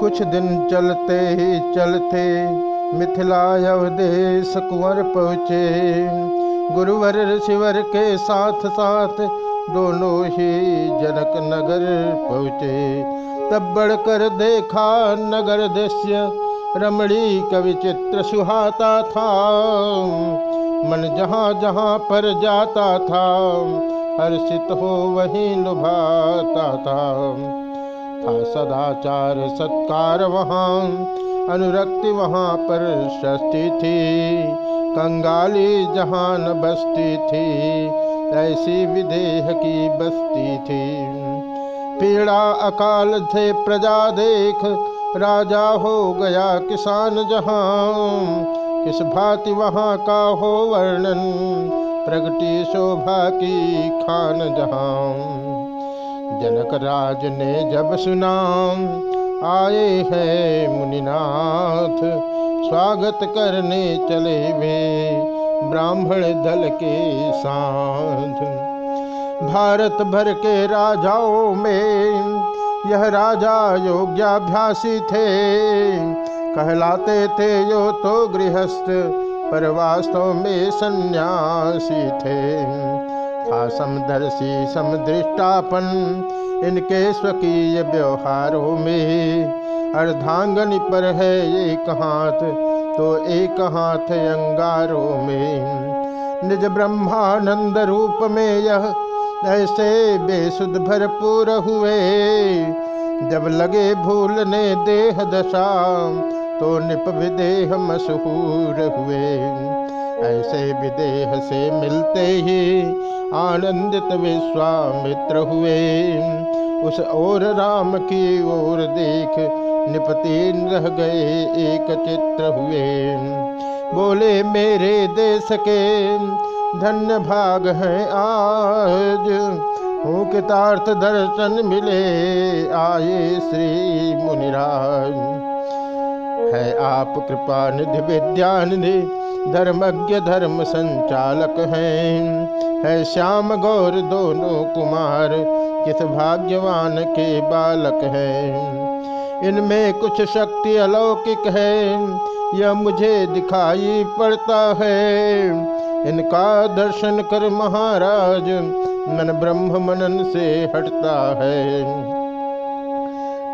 कुछ दिन चलते ही चलते मिथिला अवदेश कुंवर पहुँचे। गुरुवर ऋषिवर के साथ साथ दोनों ही जनक नगर पहुँचे। तब बढ़कर देखा नगर दृश्य, रमणी कवि चित्र सुहाता था। मन जहाँ जहाँ पर जाता था, हर्षित हो वहीं लुभाता था। था सदाचार सत्कार वहाँ, अनुरक्ति वहाँ पर सस्ती थी। कंगाली जहान बस्ती थी, ऐसी विदेह की बस्ती थी। पीड़ा अकाल थे प्रजा देख, राजा हो गया किसान जहाँ। किस भांति वहाँ का हो वर्णन, प्रगति शोभा की खान जहाँ। जनक राज ने जब सुना आए हैं मुनिनाथ। स्वागत करने चले वे ब्राह्मण दल के साथ। भारत भर के राजाओं में यह राजा योग्याभ्यासी थे। कहलाते थे यो तो गृहस्थ, पर वास्तव में सन्यासी थे। था समदर्शी समदृष्टापन, इनके स्वकीय व्यवहारों में अर्धांगनी पर है एक हाथ तो एक हाथ अंगारों में। निज ब्रह्मानंद रूप में यह ऐसे बेसुध भरपूर हुए। जब लगे भूलने देह दशा तो निप विदेह मशहूर हुए। ऐसे विदेह से मिलते ही आनंदित विश्वामित्र हुए। उस ओर राम की ओर देख निपतीन रह गए एक चित्र हुए। बोले, मेरे देश के धन्य भाग हैं आज। हूँ कितार्थ दर्शन मिले, आए श्री मुनिराज। है आप कृपा निधि विद्यानिधि धर्मज्ञ धर्म संचालक हैं। है श्याम गौर दोनों कुमार, किस भाग्यवान के बालक हैं। इनमें कुछ शक्ति अलौकिक है, यह मुझे दिखाई पड़ता है। इनका दर्शन कर महाराज मन ब्रह्म मनन से हटता है।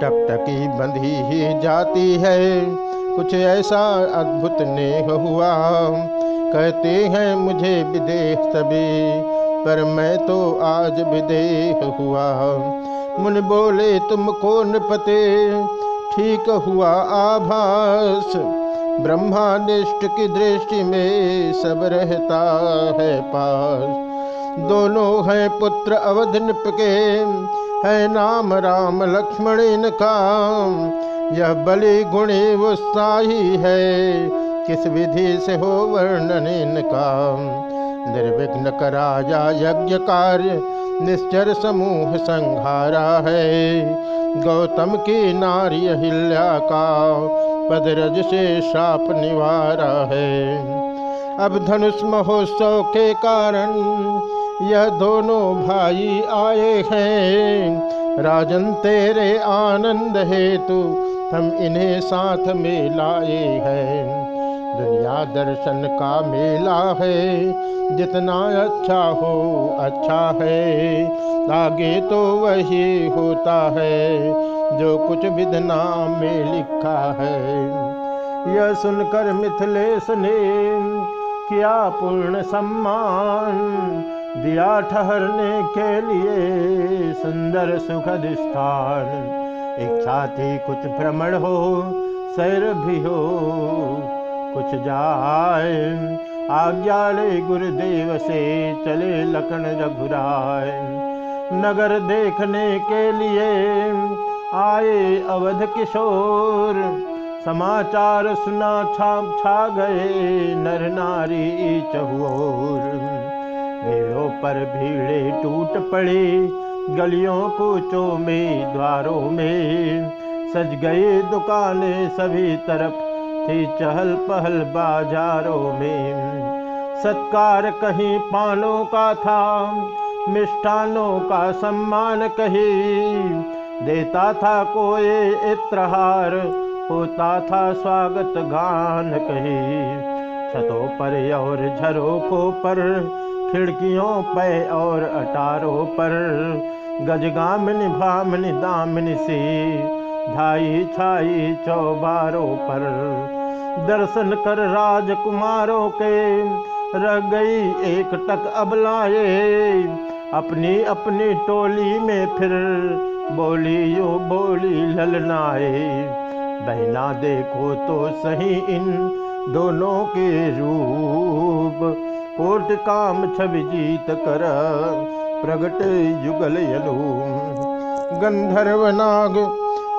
टकटकी बंधी ही जाती है कुछ ऐसा अद्भुत नेह हुआ। कहते हैं, मुझे विदेह सभी, पर मैं तो आज विदेह हुआ। मुन बोले, तुम कौन पते? ठीक हुआ आभास। ब्रह्मानिष्ट की दृष्टि में सब रहता है पास। दोनों हैं पुत्र अवध के है नाम राम लक्ष्मण इनका। यह बलि गुणी उत्साही है। किस विधि से हो वर्णन इनका? निर्विघ्न कराया यज्ञ कार्य, निश्चर समूह संहारा है। गौतम की नारी अहिल्या का पदरज से शाप निवारा है। अब धनुष महोत्सव के कारण यह दोनों भाई आए हैं। राजन, तेरे आनंद हेतु हम इन्हें साथ में लाए हैं। दुनिया दर्शन का मेला है, जितना अच्छा हो अच्छा है। आगे तो वही होता है, जो कुछ विधना में लिखा है। यह सुनकर मिथिलेश ने किया पूर्ण सम्मान। दिया ठहरने के लिए सुंदर सुखद स्थान। इच्छा थी कुछ भ्रमण हो, सैर भी हो, कुछ जाए। आज्ञा ले गुरुदेव से, चले लखन रघुराय। नगर देखने के लिए आए अवध किशोर। समाचार सुना छाप छा गए नर नारी चहुर रेलों पर भीड़े टूट पड़े, गलियों कोचों में, द्वारों में। सज गए दुकानें सभी तरफ़, थी चहल पहल बाजारों में। सत्कार कहीं पानों का था, मिष्ठानों का सम्मान कहीं। देता था कोई इत्रहार, होता था स्वागत गान कही। छतों पर और झरोखों पर खिड़कियों पे और अटारों पर। गजगामिनी भामिनी दामिनी सी ढाई छाई चौबारों पर। दर्शन कर राजकुमारों के रह गई एक टक अबलाए अपनी अपनी टोली में फिर बोली यो बोली ललनाए। बहना देखो तो सही इन दोनों के रूप। कोट काम छवि जीत कर, प्रगट युगल यलू। गंधर्व नाग,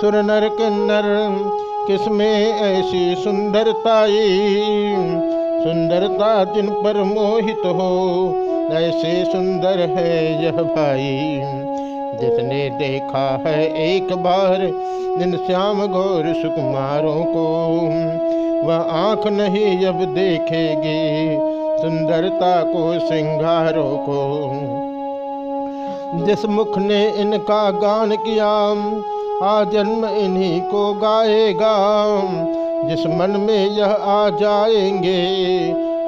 सुर नर किन्नर, किसमें ऐसी सुंदरताई? सुंदरता जिन पर मोहित हो, ऐसे सुंदर है यह भाई। जिसने देखा है एक बार, जिन श्याम गौर सुकुमारों को, वह आँख नहीं अब देखेगी। सुंदरता को सिंगारों को। जिस मुख ने इनका गान किया, आ जन्म इन्हीं को गाएगा। जिस मन में यह आ जाएँगे,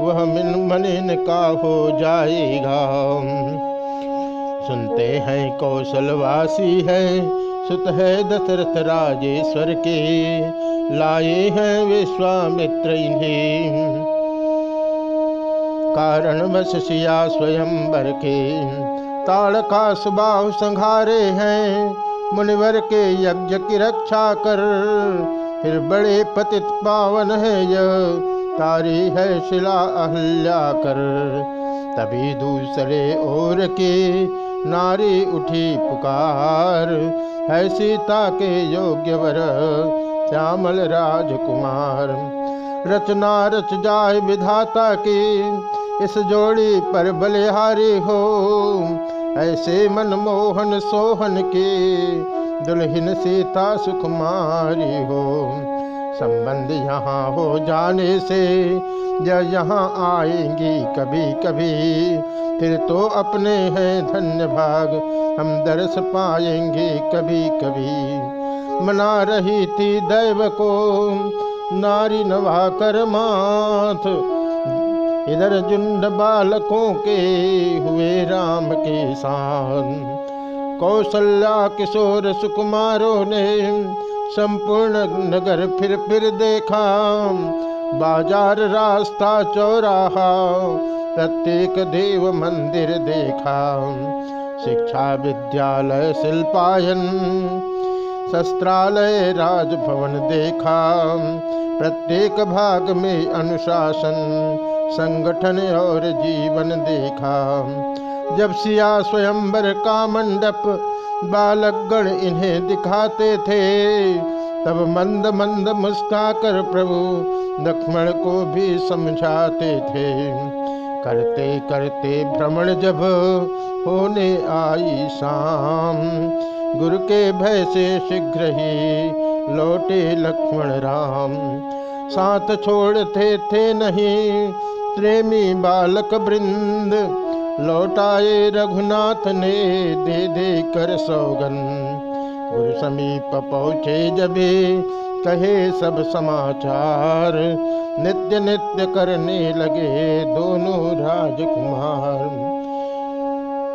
वह मिन मन इनका हो जाएगा। सुनते हैं कौशलवासी है, सुत है दशरथ राजेश्वर के। लाए हैं विश्वामित्र इन्हें। कारण बस सिया स्वयं के। ताड़का सुबाह संघारे हैं, मुनिवर के यज्ञ की रक्षा कर। फिर बड़े पतित पावन है यह, तारी है शिला अहल्या कर। तभी दूसरे ओर के नारी उठी पुकार, है सीता के योग्य वर, श्यामल राजकुमार। रचना रच जाए विधाता की इस जोड़ी पर बलिहारी हो। ऐसे मनमोहन सोहन के दुल्हन सीता सुकुमारी हो। संबंध यहाँ हो जाने से जब यहाँ आएँगी कभी कभी फिर तो अपने हैं धन्य भाग, हम दर्श पाएँगे कभी कभी मना रही थी दैव को, नारी नवा कर माथ इधर झुंड बालकों के हुए राम के शान। कौशल्या, किशोर, सुकुमारों ने संपूर्ण नगर फिर फिर देखा। बाज़ार, रास्ता, चौराहा, प्रत्येक देव मंदिर देखा। शिक्षा, विद्यालय, शिल्पायन, शस्त्रालय, राजभवन देखा। प्रत्येक भाग में अनुशासन संगठन और जीवन देखा। जब सिया स्वयंवर का मंडप, बालकगण इन्हें दिखाते थे, तब मंद मंद मुस्का कर प्रभु लक्ष्मण को भी समझाते थे। करते करते भ्रमण जब होने आई शाम, गुरु के भय से शीघ्र ही लौटे लक्ष्मण राम। साथ छोड़ते थे नहीं प्रेमी बालक वृंद, लौटाए रघुनाथ ने दे दे कर सौगन गुरु समीप पहुँचे जबे कहे सब समाचार, नित्य नित्य करने लगे दोनों राजकुमार।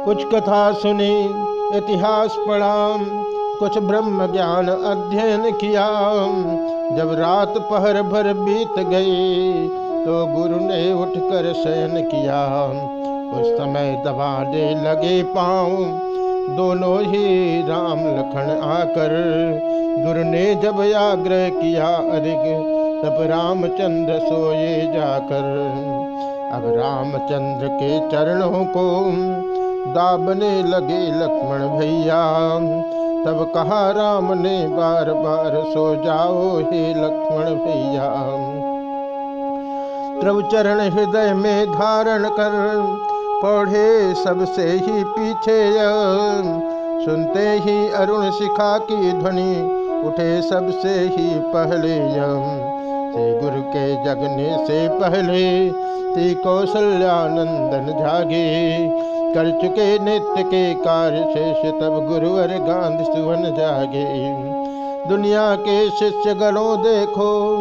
कुछ कथा सुनी, इतिहास पढ़ा कुछ ब्रह्म ज्ञान अध्ययन किया। जब रात पहर भर बीत गई तो गुरु ने उठकर शयन किया। उस समय दबाने लगे पाँव। दोनों ही राम लखन आकर गुरु ने जब आग्रह किया अधिक तब रामचंद्र सोए जाकर। अब रामचंद्र के चरणों को दाबने लगे लक्ष्मण भैया। तब कहा, राम ने बार बार सो जाओ, हे लक्ष्मण भैया। प्रभु चरण हृदय में धारण कर, पढ़े सबसे ही पीछे सुनते ही अरुण शिखा की ध्वनि, उठे सबसे ही पहले से गुरु के जगने से पहले ती कौशल्यानंदन जागे। कर चुके नित्य के कार्य शेष, तब गुरुवर गांध सुवन जागे। दुनिया के शिष्य गणों देखो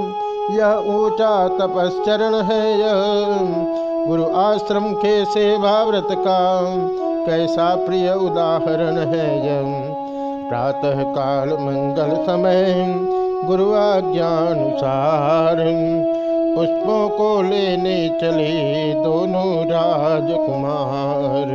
यह ऊँचा तपस्चरण है यह। गुरु आश्रम के सेवा व्रत का कैसा प्रिय उदाहरण है यह। प्रातः काल मंगल समय गुरु आज्ञानुसार पुष्पों को लेने चले दोनों राजकुमार।